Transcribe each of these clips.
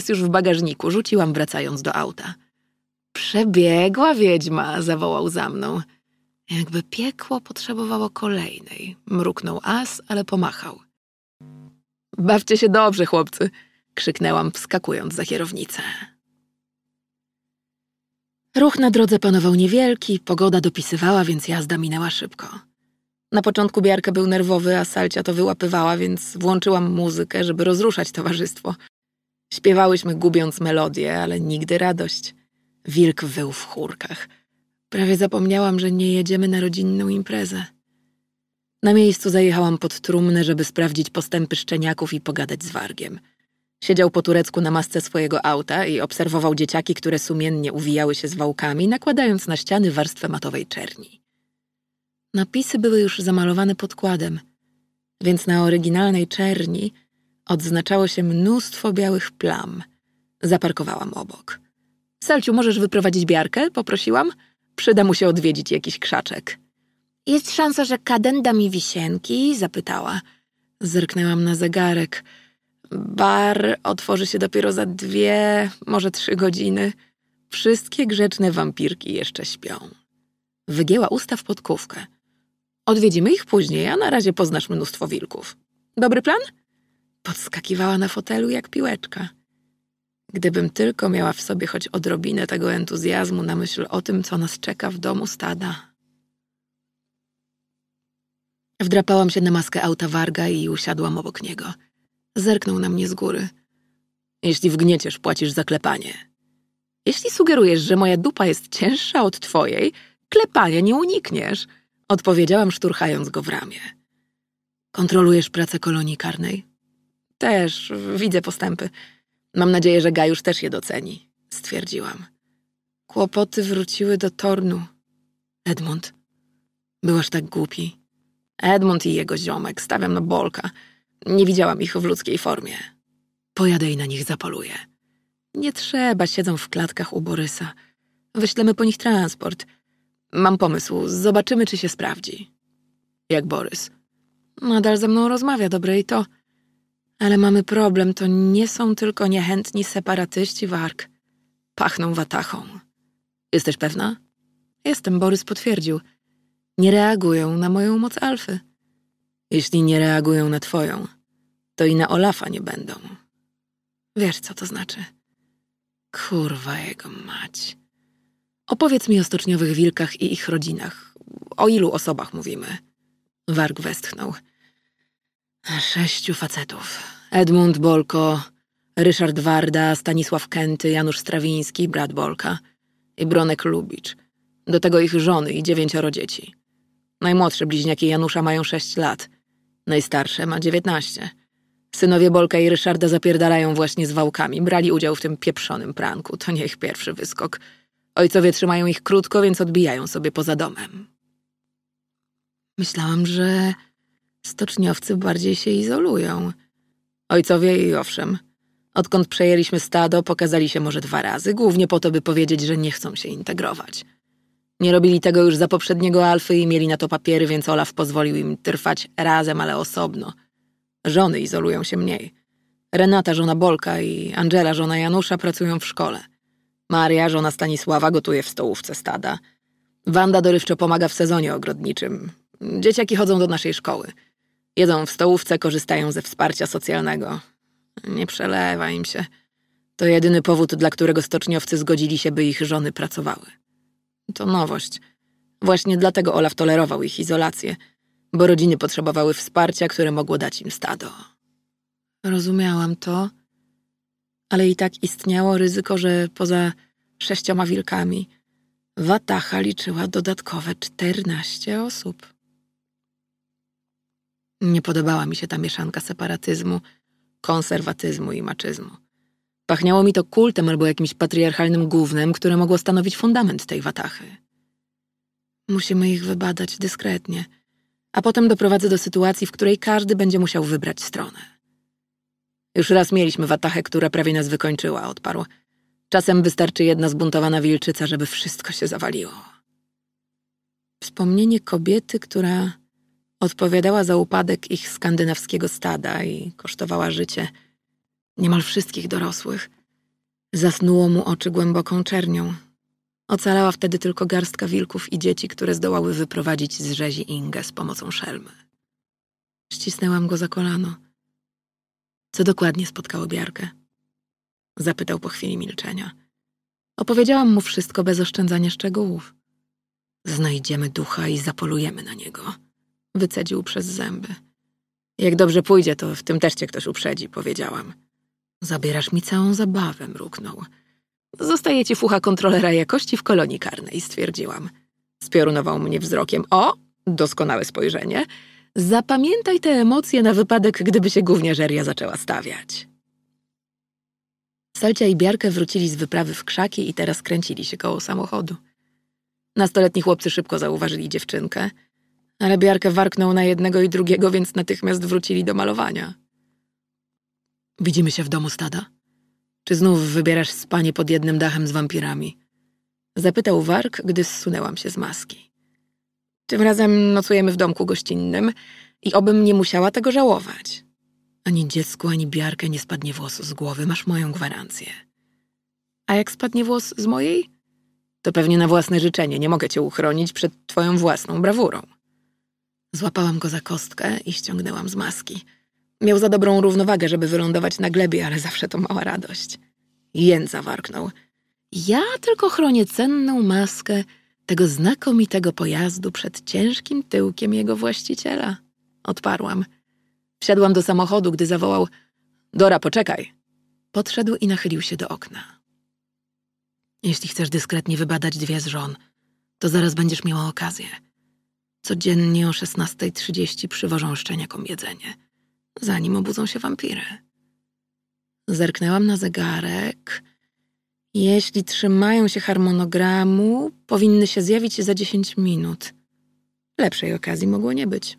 Jest już w bagażniku, rzuciłam wracając do auta. Przebiegła wiedźma, zawołał za mną. Jakby piekło potrzebowało kolejnej. Mruknął as, ale pomachał. Bawcie się dobrze, chłopcy, krzyknęłam, wskakując za kierownicę. Ruch na drodze panował niewielki, pogoda dopisywała, więc jazda minęła szybko. Na początku Biarka był nerwowy, a Salcia to wyłapywała, więc włączyłam muzykę, żeby rozruszać towarzystwo. Śpiewałyśmy gubiąc melodię, ale nigdy radość. Wilk wył w chórkach. Prawie zapomniałam, że nie jedziemy na rodzinną imprezę. Na miejscu zajechałam pod trumnę, żeby sprawdzić postępy szczeniaków i pogadać z Wargiem. Siedział po turecku na masce swojego auta i obserwował dzieciaki, które sumiennie uwijały się z wałkami, nakładając na ściany warstwę matowej czerni. Napisy były już zamalowane podkładem, więc na oryginalnej czerni odznaczało się mnóstwo białych plam. Zaparkowałam obok. Salciu, możesz wyprowadzić biarkę? Poprosiłam. Przyda mu się odwiedzić jakiś krzaczek. Jest szansa, że Kaden da mi wisienki? Zapytała. Zerknęłam na zegarek. Bar otworzy się dopiero za dwie, może trzy godziny. Wszystkie grzeczne wampirki jeszcze śpią. Wygięła usta w podkówkę. Odwiedzimy ich później, a na razie poznasz mnóstwo wilków. Dobry plan? Podskakiwała na fotelu jak piłeczka. Gdybym tylko miała w sobie choć odrobinę tego entuzjazmu na myśl o tym, co nas czeka w domu stada. Wdrapałam się na maskę auta Warga i usiadłam obok niego. Zerknął na mnie z góry. Jeśli wgnieciesz, płacisz za klepanie. Jeśli sugerujesz, że moja dupa jest cięższa od twojej, klepania nie unikniesz, odpowiedziałam, szturchając go w ramię. Kontrolujesz pracę kolonii karnej? Też, widzę postępy. Mam nadzieję, że Gajusz też je doceni, stwierdziłam. Kłopoty wróciły do Tornu. Edmund, byłaś tak głupi. Edmund i jego ziomek, stawiam na Bolka. Nie widziałam ich w ludzkiej formie. Pojadę i na nich zapoluję. Nie trzeba, siedzą w klatkach u Borysa. Wyślemy po nich transport. Mam pomysł, zobaczymy, czy się sprawdzi. Jak Borys. Nadal ze mną rozmawia, dobre i to. Ale mamy problem, to nie są tylko niechętni separatyści warg. Pachną watachą. Jesteś pewna? Jestem, Borys potwierdził. Nie reagują na moją moc alfy. Jeśli nie reagują na twoją, to i na Olafa nie będą. Wiesz, co to znaczy? Kurwa jego mać. Opowiedz mi o stoczniowych wilkach i ich rodzinach. O ilu osobach mówimy? Warg westchnął. Sześciu facetów. Edmund Bolko, Ryszard Warda, Stanisław Kenty, Janusz Strawiński, brat Bolka i Bronek Lubicz. Do tego ich żony i dziewięcioro dzieci. Najmłodsze bliźniaki Janusza mają sześć lat. Najstarsze ma dziewiętnaście. Synowie Bolka i Ryszarda zapierdalają właśnie z wałkami. Brali udział w tym pieprzonym pranku. To nie ich pierwszy wyskok. Ojcowie trzymają ich krótko, więc odbijają sobie poza domem. Myślałam, że stoczniowcy bardziej się izolują. Ojcowie i owszem. Odkąd przejęliśmy stado, pokazali się może dwa razy, głównie po to, by powiedzieć, że nie chcą się integrować. Nie robili tego już za poprzedniego Alfy i mieli na to papiery, więc Olaf pozwolił im trwać razem, ale osobno. Żony izolują się mniej. Renata, żona Bolka i Angela, żona Janusza, pracują w szkole. Maria, żona Stanisława, gotuje w stołówce stada. Wanda dorywczo pomaga w sezonie ogrodniczym. Dzieciaki chodzą do naszej szkoły. Jedzą w stołówce, korzystają ze wsparcia socjalnego. Nie przelewa im się. To jedyny powód, dla którego stoczniowcy zgodzili się, by ich żony pracowały. To nowość. Właśnie dlatego Olaf tolerował ich izolację, bo rodziny potrzebowały wsparcia, które mogło dać im stado. Rozumiałam to, ale i tak istniało ryzyko, że poza sześcioma wilkami Watacha liczyła dodatkowe czternaście osób. Nie podobała mi się ta mieszanka separatyzmu, konserwatyzmu i maczyzmu. Pachniało mi to kultem albo jakimś patriarchalnym gównem, które mogło stanowić fundament tej watachy. Musimy ich wybadać dyskretnie, a potem doprowadzę do sytuacji, w której każdy będzie musiał wybrać stronę. Już raz mieliśmy watachę, która prawie nas wykończyła, odparł. Czasem wystarczy jedna zbuntowana wilczyca, żeby wszystko się zawaliło. Wspomnienie kobiety, która odpowiadała za upadek ich skandynawskiego stada i kosztowała życie niemal wszystkich dorosłych, Zasnuło mu oczy głęboką czernią. Ocalała wtedy tylko garstka wilków i dzieci, które zdołały wyprowadzić z rzezi Ingę z pomocą szelmy. Ścisnęłam go za kolano. Co dokładnie spotkało Biarkę? Zapytał po chwili milczenia. Opowiedziałam mu wszystko bez oszczędzania szczegółów. Znajdziemy ducha i zapolujemy na niego. Wycedził przez zęby. Jak dobrze pójdzie, to w tym też cię ktoś uprzedzi, powiedziałam. Zabierasz mi całą zabawę, mruknął. Zostaje ci fucha kontrolera jakości w kolonii karnej, stwierdziłam. Spiorunował mnie wzrokiem. O, doskonałe spojrzenie. Zapamiętaj te emocje na wypadek, gdyby się gówniarzeria zaczęła stawiać. Salcia i Biarkę wrócili z wyprawy w krzaki i teraz kręcili się koło samochodu. Nastoletni chłopcy szybko zauważyli dziewczynkę, ale Biarkę warknął na jednego i drugiego, więc natychmiast wrócili do malowania. Widzimy się w domu stada? Czy znów wybierasz spanie pod jednym dachem z wampirami? Zapytał Wark, gdy zsunęłam się z maski. Tym razem nocujemy w domku gościnnym i obym nie musiała tego żałować. Ani dziecku, ani biarkę nie spadnie włos z głowy, masz moją gwarancję. A jak spadnie włos z mojej? To pewnie na własne życzenie, nie mogę cię uchronić przed twoją własną brawurą. Złapałam go za kostkę i ściągnęłam z maski. Miał za dobrą równowagę, żeby wylądować na glebie, ale zawsze to mała radość. Jędza warknął. Ja tylko chronię cenną maskę tego znakomitego pojazdu przed ciężkim tyłkiem jego właściciela. Odparłam. Wsiadłam do samochodu, gdy zawołał Dora, poczekaj. Podszedł i nachylił się do okna. Jeśli chcesz dyskretnie wybadać dwie z żon, to zaraz będziesz miała okazję. Codziennie o 16.30 przywożą szczeniakom jedzenie, zanim obudzą się wampiry. Zerknęłam na zegarek. Jeśli trzymają się harmonogramu, powinny się zjawić za 10 minut. Lepszej okazji mogło nie być.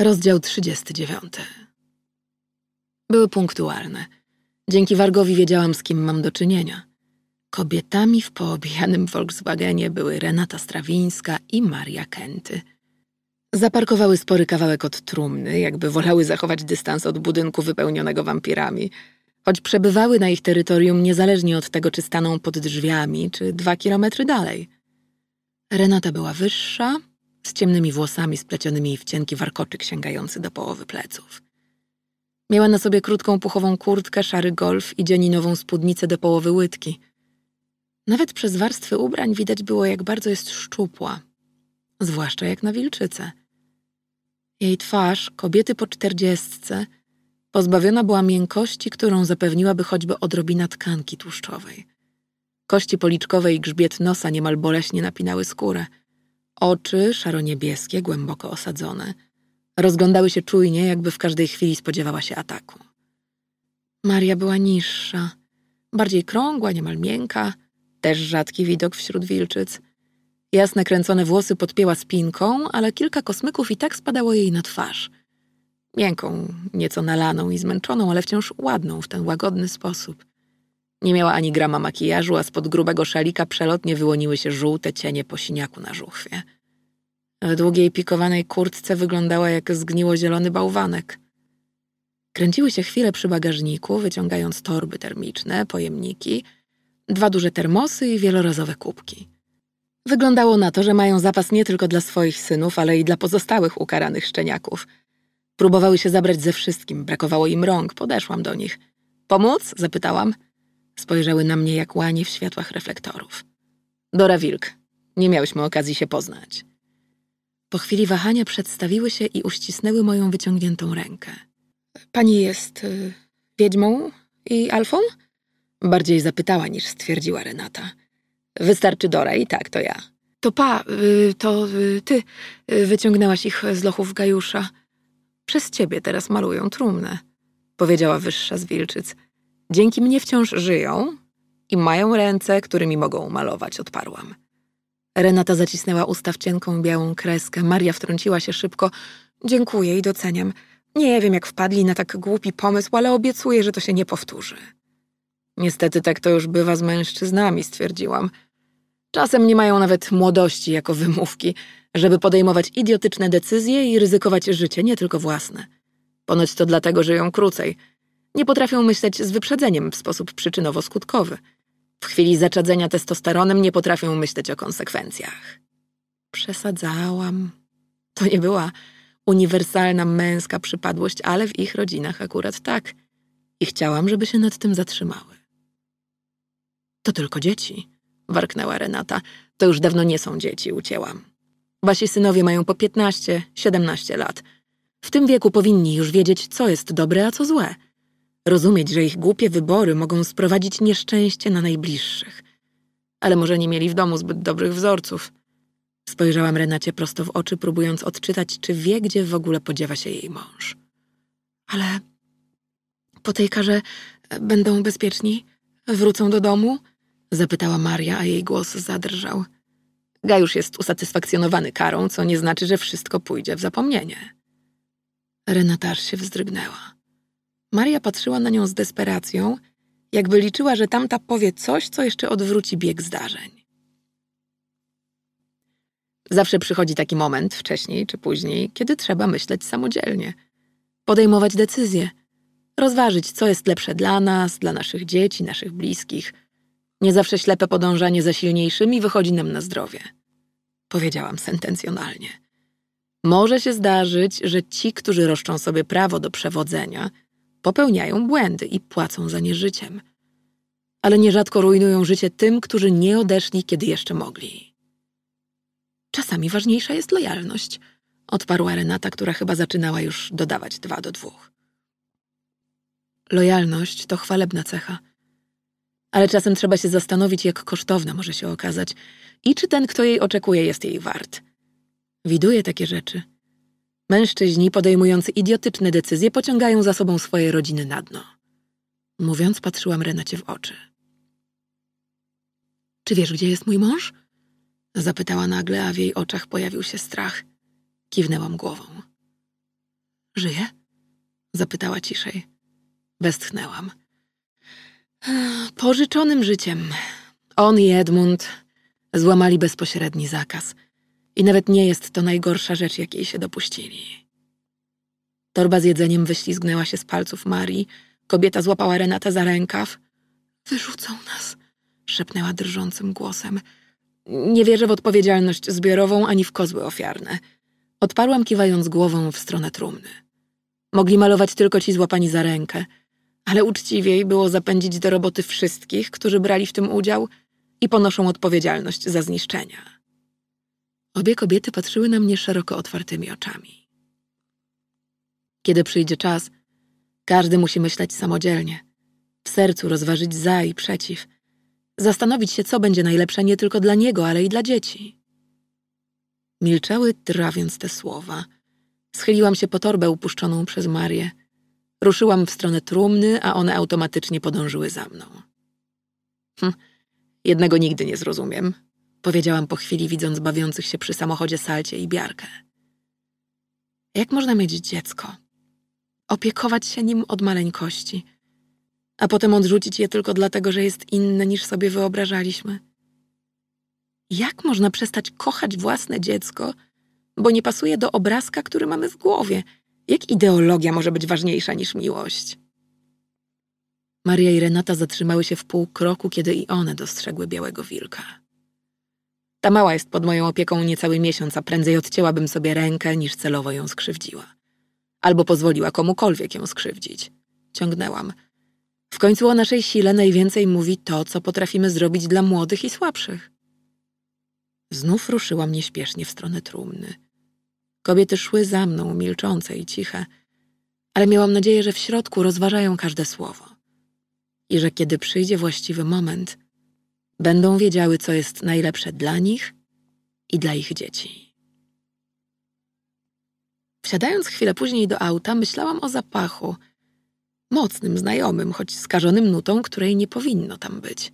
Rozdział 39. Były punktualne. Dzięki Wargowi wiedziałam, z kim mam do czynienia. Kobietami w poobijanym Volkswagenie były Renata Strawińska i Maria Kenty. Zaparkowały spory kawałek od trumny, jakby wolały zachować dystans od budynku wypełnionego wampirami, choć przebywały na ich terytorium niezależnie od tego, czy staną pod drzwiami, czy dwa kilometry dalej. Renata była wyższa, z ciemnymi włosami splecionymi w cienki warkoczyk sięgający do połowy pleców. Miała na sobie krótką puchową kurtkę, szary golf i dzieninową spódnicę do połowy łydki. Nawet przez warstwy ubrań widać było, jak bardzo jest szczupła, zwłaszcza jak na wilczycę. Jej twarz, kobiety po czterdziestce, pozbawiona była miękkości, którą zapewniłaby choćby odrobina tkanki tłuszczowej. Kości policzkowe i grzbiet nosa niemal boleśnie napinały skórę – Oczy, szaroniebieskie, głęboko osadzone, rozglądały się czujnie, jakby w każdej chwili spodziewała się ataku. Maria była niższa, bardziej krągła, niemal miękka, też rzadki widok wśród wilczyc. Jasne kręcone włosy podpięła spinką, ale kilka kosmyków i tak spadało jej na twarz. Miękką, nieco nalaną i zmęczoną, ale wciąż ładną w ten łagodny sposób. Nie miała ani grama makijażu, a spod grubego szalika przelotnie wyłoniły się żółte cienie po siniaku na żuchwie. W długiej pikowanej kurtce wyglądała jak zgniło-zielony bałwanek. Kręciły się chwilę przy bagażniku, wyciągając torby termiczne, pojemniki, dwa duże termosy i wielorazowe kubki. Wyglądało na to, że mają zapas nie tylko dla swoich synów, ale i dla pozostałych ukaranych szczeniaków. Próbowały się zabrać ze wszystkim, brakowało im rąk, podeszłam do nich. Pomóc? zapytałam. Spojrzały na mnie jak łanie w światłach reflektorów. Dora Wilk, nie miałyśmy okazji się poznać. Po chwili wahania przedstawiły się i uścisnęły moją wyciągniętą rękę. Pani jest y, wiedźmą i alfą? Bardziej zapytała niż stwierdziła Renata. Wystarczy Dora i tak, to ja. To pa, y, to y, ty y, wyciągnęłaś ich z lochów Gajusza. Przez ciebie teraz malują trumnę, powiedziała wyższa z wilczyc. Dzięki mnie wciąż żyją i mają ręce, którymi mogą malować, odparłam. Renata zacisnęła usta w cienką białą kreskę. Maria wtrąciła się szybko. Dziękuję i doceniam. Nie wiem, jak wpadli na tak głupi pomysł, ale obiecuję, że to się nie powtórzy. Niestety tak to już bywa z mężczyznami, stwierdziłam. Czasem nie mają nawet młodości jako wymówki, żeby podejmować idiotyczne decyzje i ryzykować życie, nie tylko własne. Ponoć to dlatego żyją krócej – Nie potrafią myśleć z wyprzedzeniem w sposób przyczynowo-skutkowy. W chwili zaczadzenia testosteronem nie potrafią myśleć o konsekwencjach. Przesadzałam. To nie była uniwersalna męska przypadłość, ale w ich rodzinach akurat tak. I chciałam, żeby się nad tym zatrzymały. To tylko dzieci, warknęła Renata. To już dawno nie są dzieci, ucięłam. Wasi synowie mają po 15, 17 lat. W tym wieku powinni już wiedzieć, co jest dobre, a co złe. Rozumieć, że ich głupie wybory mogą sprowadzić nieszczęście na najbliższych. Ale może nie mieli w domu zbyt dobrych wzorców. Spojrzałam Renacie prosto w oczy, próbując odczytać, czy wie, gdzie w ogóle podziewa się jej mąż. Ale po tej karze będą bezpieczni? Wrócą do domu? Zapytała Maria, a jej głos zadrżał. Gajusz jest usatysfakcjonowany karą, co nie znaczy, że wszystko pójdzie w zapomnienie. Renata aż się wzdrygnęła. Maria patrzyła na nią z desperacją, jakby liczyła, że tamta powie coś, co jeszcze odwróci bieg zdarzeń. Zawsze przychodzi taki moment, wcześniej czy później, kiedy trzeba myśleć samodzielnie, podejmować decyzje, rozważyć, co jest lepsze dla nas, dla naszych dzieci, naszych bliskich. Nie zawsze ślepe podążanie za silniejszymi wychodzi nam na zdrowie. Powiedziałam sentencjonalnie. Może się zdarzyć, że ci, którzy roszczą sobie prawo do przewodzenia, popełniają błędy i płacą za nie życiem. Ale nierzadko rujnują życie tym, którzy nie odeszli, kiedy jeszcze mogli. Czasami ważniejsza jest lojalność, odparła Renata, która chyba zaczynała już dodawać dwa do dwóch. Lojalność to chwalebna cecha. Ale czasem trzeba się zastanowić, jak kosztowna może się okazać i czy ten, kto jej oczekuje, jest jej wart. Widuję takie rzeczy. Mężczyźni podejmujący idiotyczne decyzje pociągają za sobą swoje rodziny na dno. Mówiąc, patrzyłam Renacie w oczy. Czy wiesz, gdzie jest mój mąż? Zapytała nagle, a w jej oczach pojawił się strach. Kiwnęłam głową. Żyje? Zapytała ciszej. Westchnęłam. Pożyczonym życiem. On i Edmund złamali bezpośredni zakaz. I nawet nie jest to najgorsza rzecz, jakiej się dopuścili. Torba z jedzeniem wyślizgnęła się z palców Marii. Kobieta złapała Renatę za rękaw. Wyrzucą nas, szepnęła drżącym głosem. Nie wierzę w odpowiedzialność zbiorową ani w kozły ofiarne. Odparłam kiwając głową w stronę trumny. Mogli malować tylko ci złapani za rękę, ale uczciwiej było zapędzić do roboty wszystkich, którzy brali w tym udział i ponoszą odpowiedzialność za zniszczenia. Obie kobiety patrzyły na mnie szeroko otwartymi oczami. Kiedy przyjdzie czas, każdy musi myśleć samodzielnie, w sercu rozważyć za i przeciw – Zastanowić się, co będzie najlepsze nie tylko dla niego, ale i dla dzieci. Milczały, trawiąc te słowa. Schyliłam się po torbę upuszczoną przez Marię. Ruszyłam w stronę trumny, a one automatycznie podążyły za mną. Hm, jednego nigdy nie zrozumiem, powiedziałam po chwili, widząc bawiących się przy samochodzie Salcie i Biarkę. Jak można mieć dziecko? Opiekować się nim od maleńkości – a potem odrzucić je tylko dlatego, że jest inne niż sobie wyobrażaliśmy? Jak można przestać kochać własne dziecko, bo nie pasuje do obrazka, który mamy w głowie? Jak ideologia może być ważniejsza niż miłość? Maria i Renata zatrzymały się w pół kroku, kiedy i one dostrzegły białego wilka. Ta mała jest pod moją opieką niecały miesiąc, a prędzej odcięłabym sobie rękę, niż celowo ją skrzywdziła. Albo pozwoliła komukolwiek ją skrzywdzić. Ciągnęłam – w końcu o naszej sile najwięcej mówi to, co potrafimy zrobić dla młodych i słabszych. Znów ruszyłam nieśpiesznie w stronę trumny. Kobiety szły za mną, milczące i ciche, ale miałam nadzieję, że w środku rozważają każde słowo i że kiedy przyjdzie właściwy moment, będą wiedziały, co jest najlepsze dla nich i dla ich dzieci. Wsiadając chwilę później do auta, myślałam o zapachu – mocnym, znajomym, choć skażonym nutą, której nie powinno tam być.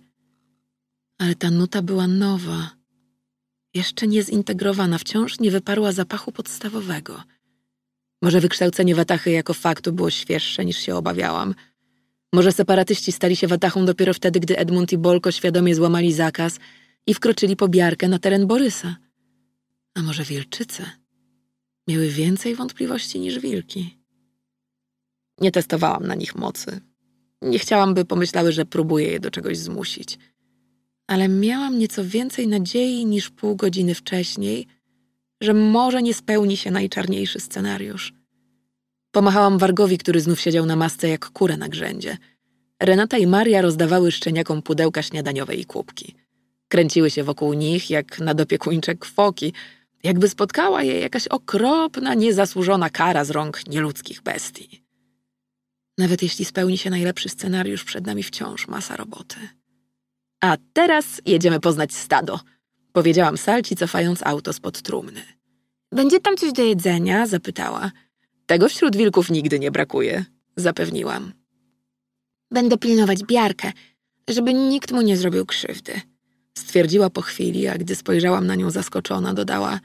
Ale ta nuta była nowa, jeszcze nie zintegrowana, wciąż nie wyparła zapachu podstawowego. Może wykształcenie Watachy jako faktu było świeższe niż się obawiałam. Może separatyści stali się Watachą dopiero wtedy, gdy Edmund i Bolko świadomie złamali zakaz i wkroczyli po Biarkę na teren Borysa. A może wilczyce? Miały więcej wątpliwości niż wilki. Nie testowałam na nich mocy. Nie chciałam, by pomyślały, że próbuję je do czegoś zmusić. Ale miałam nieco więcej nadziei niż pół godziny wcześniej, że może nie spełni się najczarniejszy scenariusz. Pomachałam Wargowi, który znów siedział na masce jak kura na grzędzie. Renata i Maria rozdawały szczeniakom pudełka śniadaniowe i kubki. Kręciły się wokół nich jak nadopiekuńcze kwoki, jakby spotkała je jakaś okropna, niezasłużona kara z rąk nieludzkich bestii. Nawet jeśli spełni się najlepszy scenariusz, przed nami wciąż masa roboty. A teraz jedziemy poznać stado, powiedziałam Salci, cofając auto spod trumny. Będzie tam coś do jedzenia? zapytała. Tego wśród wilków nigdy nie brakuje, zapewniłam. Będę pilnować biarkę, żeby nikt mu nie zrobił krzywdy, stwierdziła po chwili, a gdy spojrzałam na nią zaskoczona, dodała: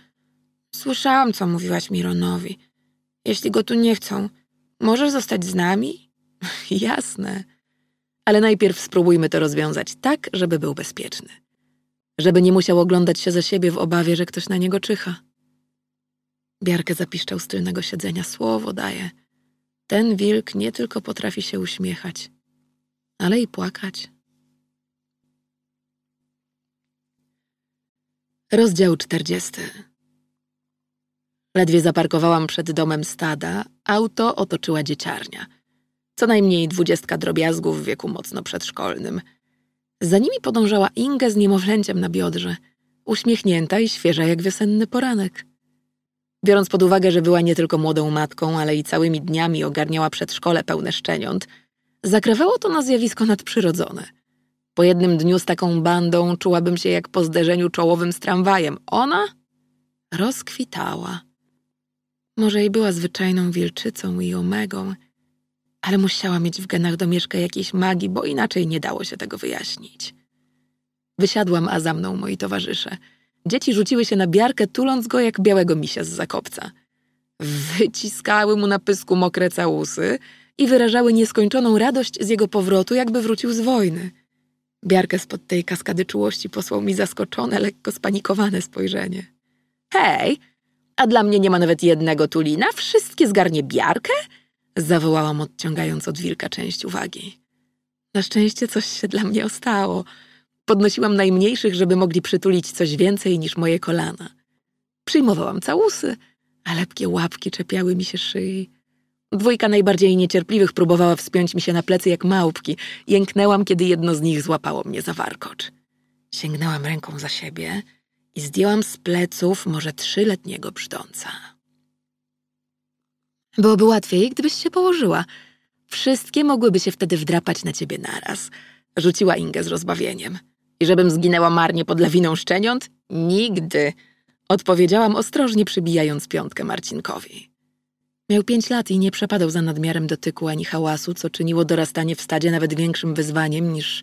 Słyszałam, co mówiłaś Mironowi. Jeśli go tu nie chcą, możesz zostać z nami? Jasne. Ale najpierw spróbujmy to rozwiązać tak, żeby był bezpieczny. Żeby nie musiał oglądać się za siebie w obawie, że ktoś na niego czyha. Biarkę zapiszczał z tylnego siedzenia. Słowo daje. Ten wilk nie tylko potrafi się uśmiechać, ale i płakać. Rozdział czterdziesty. Ledwie zaparkowałam przed domem stada, auto otoczyła dzieciarnia. Co najmniej dwudziestka drobiazgów w wieku mocno przedszkolnym. Za nimi podążała Inga z niemowlęciem na biodrze, uśmiechnięta i świeża jak wiosenny poranek. Biorąc pod uwagę, że była nie tylko młodą matką, ale i całymi dniami ogarniała przedszkole pełne szczeniąt, zakrawało to na zjawisko nadprzyrodzone. Po jednym dniu z taką bandą czułabym się jak po zderzeniu czołowym z tramwajem. Ona rozkwitała. Może i była zwyczajną wilczycą i omegą, ale musiała mieć w genach domieszkę jakiejś magii, bo inaczej nie dało się tego wyjaśnić. Wysiadłam, a za mną moi towarzysze. Dzieci rzuciły się na biarkę, tuląc go jak białego misia z zakopca. Wyciskały mu na pysku mokre całusy i wyrażały nieskończoną radość z jego powrotu, jakby wrócił z wojny. Biarkę spod tej kaskady czułości posłał mi zaskoczone, lekko spanikowane spojrzenie. Hej, a dla mnie nie ma nawet jednego tulina? Wszystkie zgarnie biarkę? Zawołałam, odciągając od wilka część uwagi. Na szczęście coś się dla mnie ostało. Podnosiłam najmniejszych, żeby mogli przytulić coś więcej niż moje kolana. Przyjmowałam całusy, a lepkie łapki czepiały mi się szyi. Dwójka najbardziej niecierpliwych próbowała wspiąć mi się na plecy jak małpki. Jęknęłam, kiedy jedno z nich złapało mnie za warkocz. Sięgnęłam ręką za siebie i zdjęłam z pleców może trzyletniego brzdąca. Byłoby łatwiej, gdybyś się położyła. Wszystkie mogłyby się wtedy wdrapać na ciebie naraz. Rzuciła Ingę z rozbawieniem. I żebym zginęła marnie pod lawiną szczeniąt? Nigdy. Odpowiedziałam ostrożnie, przybijając piątkę Marcinkowi. Miał pięć lat i nie przepadał za nadmiarem dotyku ani hałasu, co czyniło dorastanie w stadzie nawet większym wyzwaniem niż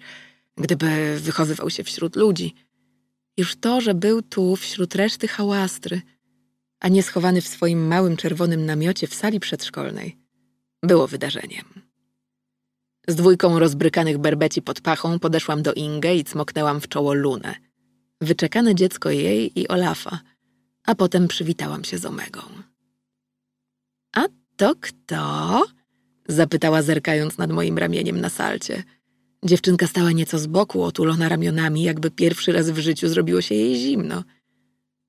gdyby wychowywał się wśród ludzi. Już to, że był tu wśród reszty hałastry, a nie schowany w swoim małym czerwonym namiocie w sali przedszkolnej, było wydarzeniem. Z dwójką rozbrykanych berbeci pod pachą podeszłam do Ingę i cmoknęłam w czoło Lunę. Wyczekane dziecko jej i Olafa, a potem przywitałam się z Omegą. A to kto? Zapytała zerkając nad moim ramieniem na salcie. Dziewczynka stała nieco z boku, otulona ramionami, jakby pierwszy raz w życiu zrobiło się jej zimno.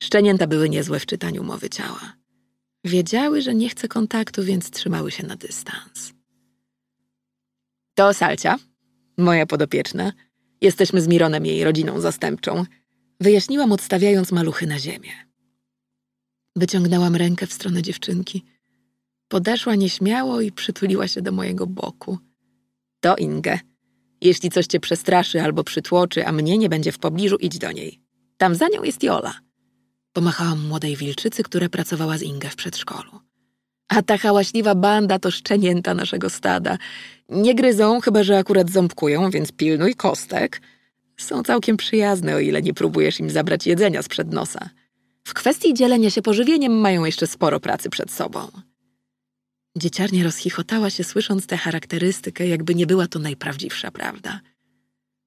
Szczenięta były niezłe w czytaniu mowy ciała. Wiedziały, że nie chce kontaktu, więc trzymały się na dystans. To Salcia, moja podopieczna. Jesteśmy z Mironem, jej rodziną zastępczą. Wyjaśniłam, odstawiając maluchy na ziemię. Wyciągnęłam rękę w stronę dziewczynki. Podeszła nieśmiało i przytuliła się do mojego boku. To Inge. Jeśli coś cię przestraszy albo przytłoczy, a mnie nie będzie w pobliżu, idź do niej. Tam za nią jest Jola. Pomachałam młodej wilczycy, która pracowała z Ingę w przedszkolu. A ta hałaśliwa banda to szczenięta naszego stada. Nie gryzą, chyba że akurat ząbkują, więc pilnuj kostek. Są całkiem przyjazne, o ile nie próbujesz im zabrać jedzenia sprzed nosa. W kwestii dzielenia się pożywieniem mają jeszcze sporo pracy przed sobą. Dzieciarnia rozchichotała się, słysząc tę charakterystykę, jakby nie była to najprawdziwsza prawda.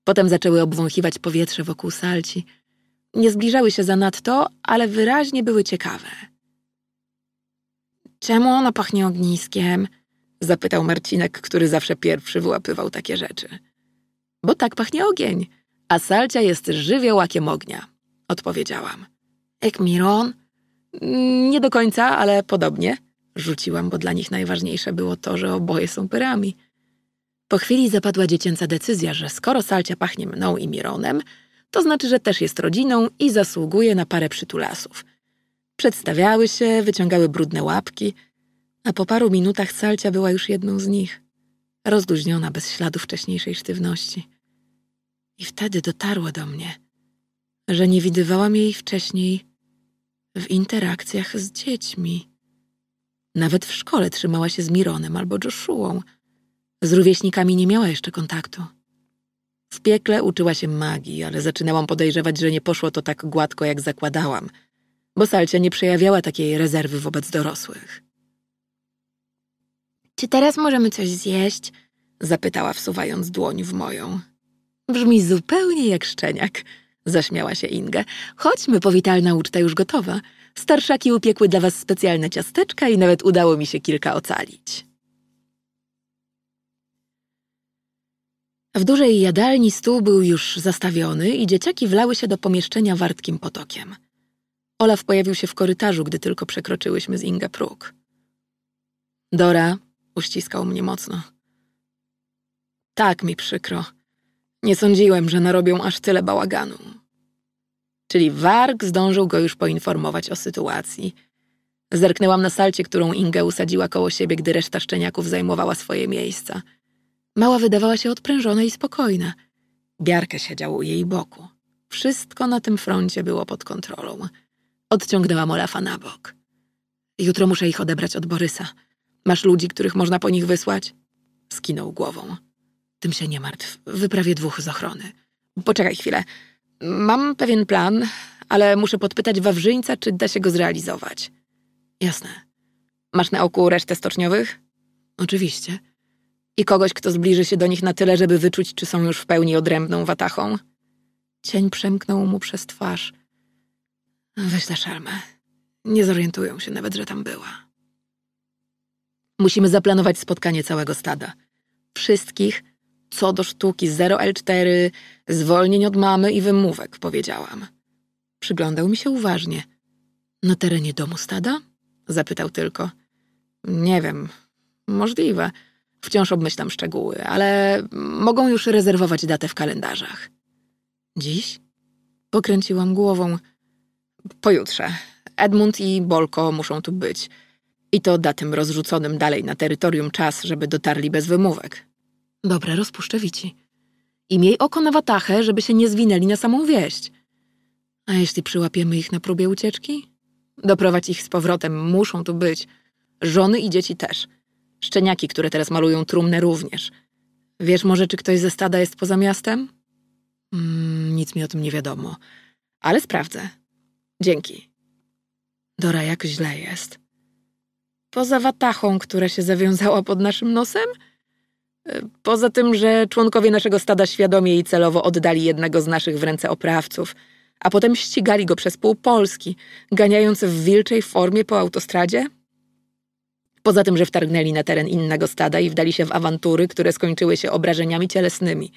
Potem zaczęły obwąchiwać powietrze wokół salci. Nie zbliżały się zanadto, ale wyraźnie były ciekawe. Czemu ona pachnie ogniskiem? Zapytał Marcinek, który zawsze pierwszy wyłapywał takie rzeczy. Bo tak pachnie ogień, a salcia jest żywiołakiem ognia, odpowiedziałam. Jak Miron? Nie do końca, ale podobnie. Rzuciłam, bo dla nich najważniejsze było to, że oboje są pyrami. Po chwili zapadła dziecięca decyzja, że skoro salcia pachnie mną i Mironem, to znaczy, że też jest rodziną i zasługuje na parę przytulasów. Przedstawiały się, wyciągały brudne łapki, a po paru minutach salcia była już jedną z nich, rozluźniona bez śladu wcześniejszej sztywności. I wtedy dotarło do mnie, że nie widywałam jej wcześniej w interakcjach z dziećmi. Nawet w szkole trzymała się z Mironem albo Joshuą. Z rówieśnikami nie miała jeszcze kontaktu. W piekle uczyła się magii, ale zaczynałam podejrzewać, że nie poszło to tak gładko, jak zakładałam, bo Salcia nie przejawiała takiej rezerwy wobec dorosłych. Czy teraz możemy coś zjeść? Zapytała, wsuwając dłoń w moją. Brzmi zupełnie jak szczeniak, zaśmiała się Inga. Chodźmy, powitalna uczta już gotowa. Starszaki upiekły dla was specjalne ciasteczka i nawet udało mi się kilka ocalić. W dużej jadalni stół był już zastawiony i dzieciaki wlały się do pomieszczenia wartkim potokiem. Olaf pojawił się w korytarzu, gdy tylko przekroczyłyśmy z Inga próg. Dora uściskał mnie mocno. Tak mi przykro. Nie sądziłem, że narobią aż tyle bałaganu. Czyli Warg zdążył go już poinformować o sytuacji. Zerknęłam na salcie, którą Inga usadziła koło siebie, gdy reszta szczeniaków zajmowała swoje miejsca – Mała wydawała się odprężona i spokojna. Biarka siedział u jej boku. Wszystko na tym froncie było pod kontrolą. Odciągnęłam Olafa na bok. Jutro muszę ich odebrać od Borysa. Masz ludzi, których można po nich wysłać? Skinął głową. Tym się nie martw. Wyprawię dwóch z ochrony. Poczekaj chwilę. Mam pewien plan, ale muszę podpytać Wawrzyńca, czy da się go zrealizować. Jasne. Masz na oku resztę stoczniowych? Oczywiście i kogoś, kto zbliży się do nich na tyle, żeby wyczuć, czy są już w pełni odrębną watachą. Cień przemknął mu przez twarz. Weź na szalmę. Nie zorientują się nawet, że tam była. Musimy zaplanować spotkanie całego stada. Wszystkich, co do sztuki, 0L4, zwolnień od mamy i wymówek, powiedziałam. Przyglądał mi się uważnie. Na terenie domu stada? Zapytał tylko. Nie wiem. Możliwe. Wciąż obmyślam szczegóły, ale mogą już rezerwować datę w kalendarzach. Dziś? Pokręciłam głową. Pojutrze. Edmund i Bolko muszą tu być. I to da tym rozrzuconym dalej na terytorium czas, żeby dotarli bez wymówek. Dobra, rozpuszczę wici. I miej oko na watachę, żeby się nie zwinęli na samą wieść. A jeśli przyłapiemy ich na próbie ucieczki? Doprowadź ich z powrotem, muszą tu być. Żony i dzieci też. Szczeniaki, które teraz malują trumnę również. Wiesz może, czy ktoś ze stada jest poza miastem? Mm, nic mi o tym nie wiadomo. Ale sprawdzę. Dzięki. Dora, jak źle jest. Poza watachą, która się zawiązała pod naszym nosem? E, poza tym, że członkowie naszego stada świadomie i celowo oddali jednego z naszych w ręce oprawców, a potem ścigali go przez pół Polski, ganiając w wilczej formie po autostradzie? Poza tym, że wtargnęli na teren innego stada i wdali się w awantury, które skończyły się obrażeniami cielesnymi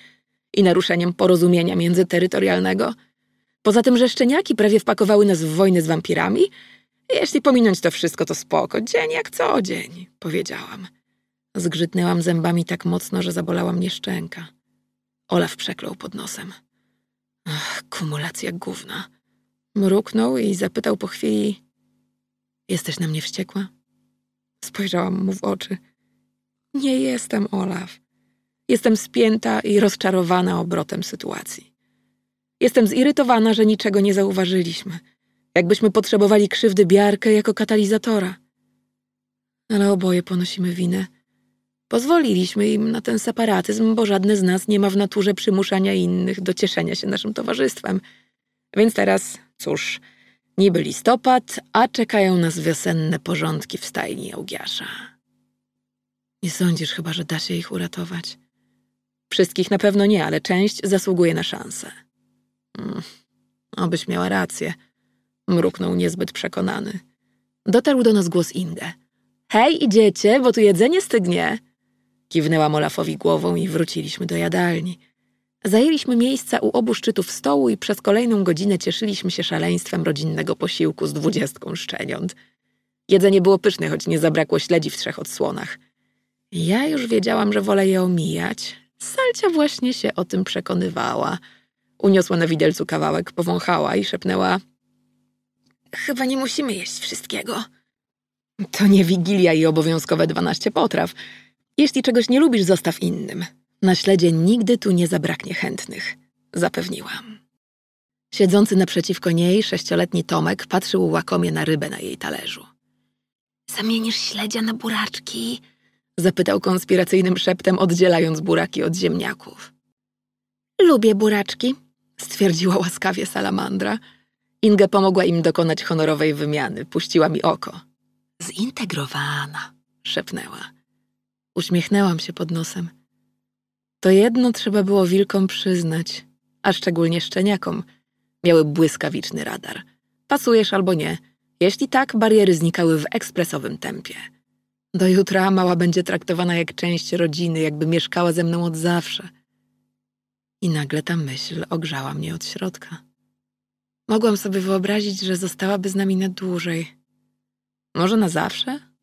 i naruszeniem porozumienia międzyterytorialnego. Poza tym, że szczeniaki prawie wpakowały nas w wojnę z wampirami. Jeśli pominąć to wszystko, to spoko. Dzień jak co dzień, powiedziałam. Zgrzytnęłam zębami tak mocno, że zabolała mnie szczęka. Olaf przeklął pod nosem. Ach, kumulacja gówna. Mruknął i zapytał po chwili: Jesteś na mnie wściekła? Spojrzałam mu w oczy. Nie jestem Olaf. Jestem spięta i rozczarowana obrotem sytuacji. Jestem zirytowana, że niczego nie zauważyliśmy. Jakbyśmy potrzebowali krzywdy Biarkę jako katalizatora. Ale oboje ponosimy winę. Pozwoliliśmy im na ten separatyzm, bo żadne z nas nie ma w naturze przymuszania innych do cieszenia się naszym towarzystwem. Więc teraz, cóż, Niby listopad, a czekają nas wiosenne porządki w stajni Augiasza. Nie sądzisz chyba, że da się ich uratować? Wszystkich na pewno nie, ale część zasługuje na szansę. Hmm, obyś miała rację, mruknął niezbyt przekonany. Dotarł do nas głos Inge. Hej, idziecie, bo tu jedzenie stygnie. Kiwnęłam Olafowi głową i wróciliśmy do jadalni. Zajęliśmy miejsca u obu szczytów stołu i przez kolejną godzinę cieszyliśmy się szaleństwem rodzinnego posiłku z dwudziestką szczeniąt. Jedzenie było pyszne, choć nie zabrakło śledzi w trzech odsłonach. Ja już wiedziałam, że wolę je omijać. Salcia właśnie się o tym przekonywała. Uniosła na widelcu kawałek, powąchała i szepnęła Chyba nie musimy jeść wszystkiego. To nie wigilia i obowiązkowe dwanaście potraw. Jeśli czegoś nie lubisz, zostaw innym. Na śledzie nigdy tu nie zabraknie chętnych, zapewniłam. Siedzący naprzeciwko niej sześcioletni Tomek patrzył łakomie na rybę na jej talerzu. Zamienisz śledzia na buraczki? Zapytał konspiracyjnym szeptem, oddzielając buraki od ziemniaków. Lubię buraczki, stwierdziła łaskawie salamandra. Inga pomogła im dokonać honorowej wymiany, puściła mi oko. Zintegrowana, szepnęła. Uśmiechnęłam się pod nosem. To jedno trzeba było wilkom przyznać, a szczególnie szczeniakom. Miały błyskawiczny radar. Pasujesz albo nie. Jeśli tak, bariery znikały w ekspresowym tempie. Do jutra mała będzie traktowana jak część rodziny, jakby mieszkała ze mną od zawsze. I nagle ta myśl ogrzała mnie od środka. Mogłam sobie wyobrazić, że zostałaby z nami na dłużej. Może na zawsze?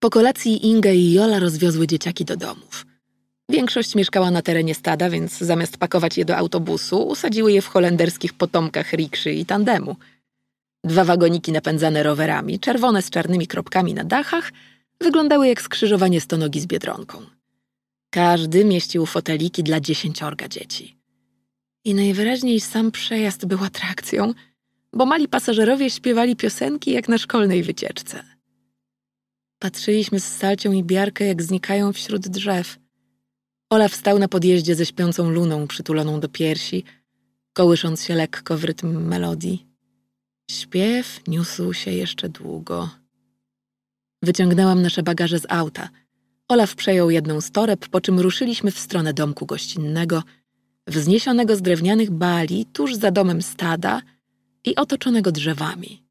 Po kolacji Inga i Jola rozwiozły dzieciaki do domów. Większość mieszkała na terenie stada, więc zamiast pakować je do autobusu, usadziły je w holenderskich potomkach rikszy i tandemu. Dwa wagoniki napędzane rowerami, czerwone z czarnymi kropkami na dachach, wyglądały jak skrzyżowanie stonogi z biedronką. Każdy mieścił foteliki dla dziesięciorga dzieci. I najwyraźniej sam przejazd był atrakcją, bo mali pasażerowie śpiewali piosenki jak na szkolnej wycieczce. Patrzyliśmy z Salcią i Biarkę, jak znikają wśród drzew. Olaf stał na podjeździe ze śpiącą luną przytuloną do piersi, kołysząc się lekko w rytm melodii. Śpiew niósł się jeszcze długo. Wyciągnęłam nasze bagaże z auta. Olaf przejął jedną z toreb, po czym ruszyliśmy w stronę domku gościnnego, wzniesionego z drewnianych bali tuż za domem stada i otoczonego drzewami.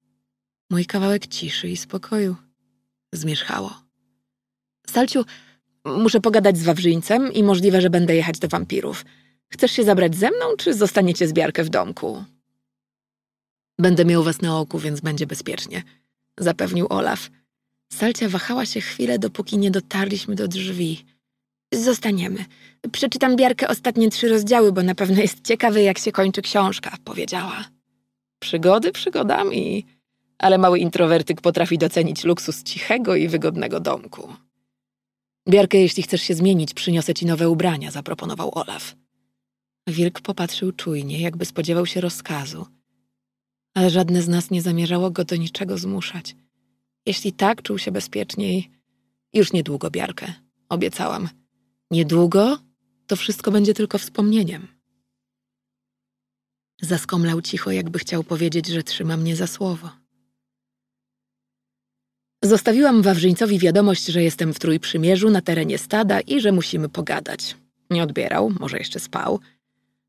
Mój kawałek ciszy i spokoju zmierzchało. Salciu, muszę pogadać z Wawrzyńcem i możliwe, że będę jechać do wampirów. Chcesz się zabrać ze mną, czy zostaniecie z Biarkę w domku? Będę miał was na oku, więc będzie bezpiecznie, zapewnił Olaf. Salcia wahała się chwilę, dopóki nie dotarliśmy do drzwi. Zostaniemy. Przeczytam Biarkę ostatnie trzy rozdziały, bo na pewno jest ciekawy, jak się kończy książka, powiedziała. Przygody przygodami, ale mały introwertyk potrafi docenić luksus cichego i wygodnego domku. Biarkę, jeśli chcesz się zmienić, przyniosę ci nowe ubrania, zaproponował Olaf. Wilk popatrzył czujnie, jakby spodziewał się rozkazu. Ale żadne z nas nie zamierzało go do niczego zmuszać. Jeśli tak czuł się bezpieczniej, już niedługo, Biarkę, obiecałam. Niedługo to wszystko będzie tylko wspomnieniem. Zaskomlał cicho, jakby chciał powiedzieć, że trzyma mnie za słowo. Zostawiłam Wawrzyńcowi wiadomość, że jestem w Trójprzymierzu na terenie stada i że musimy pogadać. Nie odbierał, może jeszcze spał.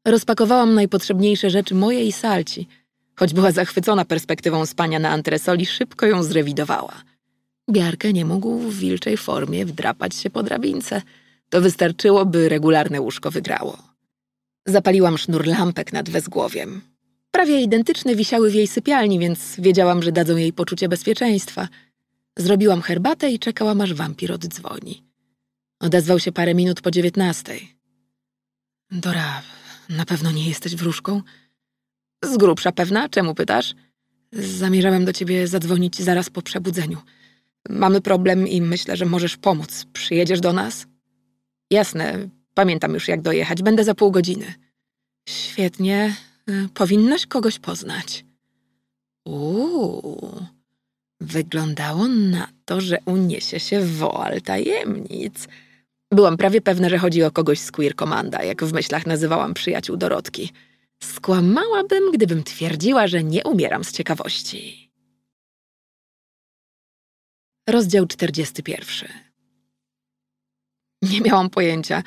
Rozpakowałam najpotrzebniejsze rzeczy moje i Salci. Choć była zachwycona perspektywą spania na antresoli, szybko ją zrewidowała. Biarkę nie mógł w wilczej formie wdrapać się po drabince. To wystarczyło, by regularne łóżko wygrało. Zapaliłam sznur lampek nad wezgłowiem. Prawie identyczne wisiały w jej sypialni, więc wiedziałam, że dadzą jej poczucie bezpieczeństwa – Zrobiłam herbatę i czekałam, aż wampir oddzwoni. Odezwał się parę minut po dziewiętnastej. Dora, na pewno nie jesteś wróżką? Z grubsza pewna, czemu pytasz? Zamierzałem do ciebie zadzwonić zaraz po przebudzeniu. Mamy problem i myślę, że możesz pomóc. Przyjedziesz do nas? Jasne, pamiętam już jak dojechać. Będę za pół godziny. Świetnie. Powinnaś kogoś poznać. Uuu. Wyglądało na to, że uniesie się woal tajemnic. Byłam prawie pewna, że chodzi o kogoś z Queer Commanda, jak w myślach nazywałam przyjaciół Dorotki. Skłamałabym, gdybym twierdziła, że nie umieram z ciekawości. Rozdział 41 Nie miałam pojęcia,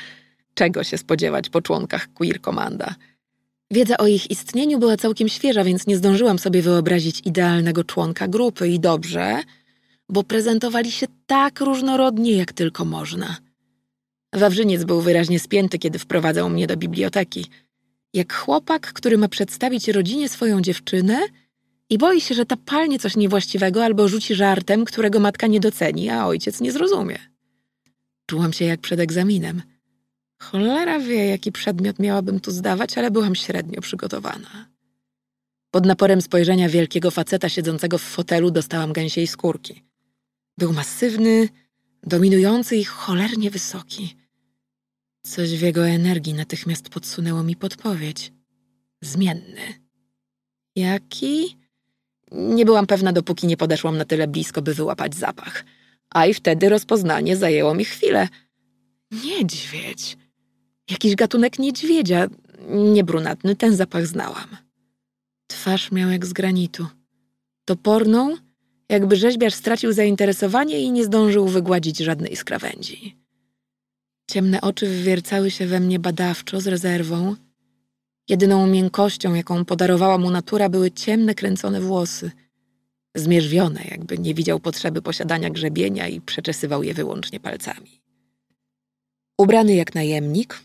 czego się spodziewać po członkach Queer Commanda. Wiedza o ich istnieniu była całkiem świeża, więc nie zdążyłam sobie wyobrazić idealnego członka grupy i dobrze, bo prezentowali się tak różnorodnie, jak tylko można. Wawrzyniec był wyraźnie spięty, kiedy wprowadzał mnie do biblioteki. Jak chłopak, który ma przedstawić rodzinie swoją dziewczynę i boi się, że ta palnie coś niewłaściwego albo rzuci żartem, którego matka nie doceni, a ojciec nie zrozumie. Czułam się jak przed egzaminem. Cholera wie, jaki przedmiot miałabym tu zdawać, ale byłam średnio przygotowana. Pod naporem spojrzenia wielkiego faceta siedzącego w fotelu dostałam gęsiej skórki. Był masywny, dominujący i cholernie wysoki. Coś w jego energii natychmiast podsunęło mi podpowiedź. Zmienny. Jaki? Nie byłam pewna, dopóki nie podeszłam na tyle blisko, by wyłapać zapach. A i wtedy rozpoznanie zajęło mi chwilę. Niedźwiedź. Jakiś gatunek niedźwiedzia. Nie brunatny, ten zapach znałam. Twarz miał jak z granitu. Toporną, jakby rzeźbiarz stracił zainteresowanie i nie zdążył wygładzić żadnej z krawędzi. Ciemne oczy wywiercały się we mnie badawczo, z rezerwą. Jedyną miękkością, jaką podarowała mu natura, były ciemne, kręcone włosy. Zmierzwione, jakby nie widział potrzeby posiadania grzebienia i przeczesywał je wyłącznie palcami. Ubrany jak najemnik,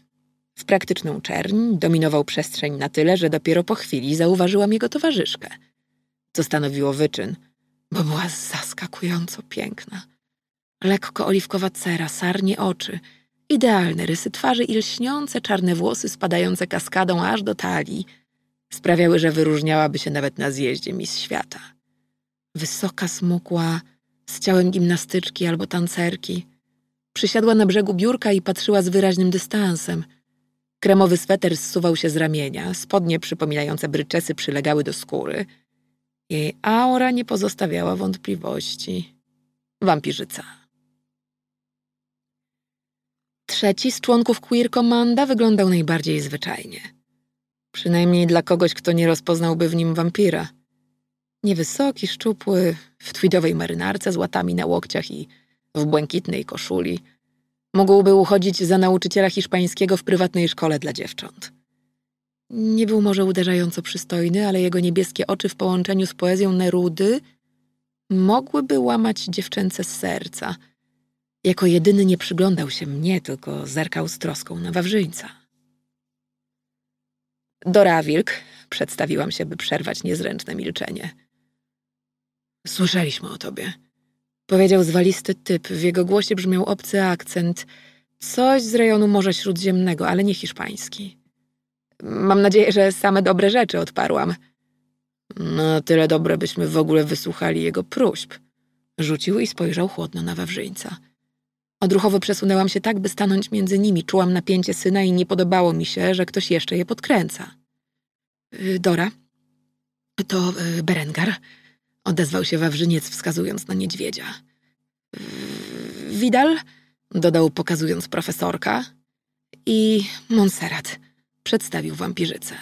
w praktyczną czerń dominował przestrzeń na tyle, że dopiero po chwili zauważyłam jego towarzyszkę, co stanowiło wyczyn, bo była zaskakująco piękna. Lekko oliwkowa cera, sarnie oczy, idealne rysy twarzy i lśniące czarne włosy spadające kaskadą aż do talii sprawiały, że wyróżniałaby się nawet na zjeździe Miss Świata. Wysoka, smukła, z ciałem gimnastyczki albo tancerki. Przysiadła na brzegu biurka i patrzyła z wyraźnym dystansem – Kremowy sweter zsuwał się z ramienia, spodnie przypominające bryczesy przylegały do skóry. Jej aura nie pozostawiała wątpliwości. Wampirzyca. Trzeci z członków Queer Commanda wyglądał najbardziej zwyczajnie. Przynajmniej dla kogoś, kto nie rozpoznałby w nim wampira. Niewysoki, szczupły, w tweedowej marynarce z łatami na łokciach i w błękitnej koszuli – Mógłby uchodzić za nauczyciela hiszpańskiego w prywatnej szkole dla dziewcząt. Nie był może uderzająco przystojny, ale jego niebieskie oczy w połączeniu z poezją Nerudy mogłyby łamać dziewczęce z serca. Jako jedyny nie przyglądał się mnie, tylko zerkał z troską na Wawrzyńca. Dora Wilk, przedstawiłam się, by przerwać niezręczne milczenie. Słyszeliśmy o tobie. Powiedział zwalisty typ. W jego głosie brzmiał obcy akcent. Coś z rejonu Morza Śródziemnego, ale nie hiszpański. Mam nadzieję, że same dobre rzeczy odparłam. No, tyle dobre, byśmy w ogóle wysłuchali jego próśb. Rzucił i spojrzał chłodno na Wawrzyńca. Odruchowo przesunęłam się tak, by stanąć między nimi. Czułam napięcie syna i nie podobało mi się, że ktoś jeszcze je podkręca. Y, Dora, to y, Berengar, Odezwał się Wawrzyniec, wskazując na niedźwiedzia. Widal, dodał pokazując profesorka. I Monserrat, przedstawił wampirzycę.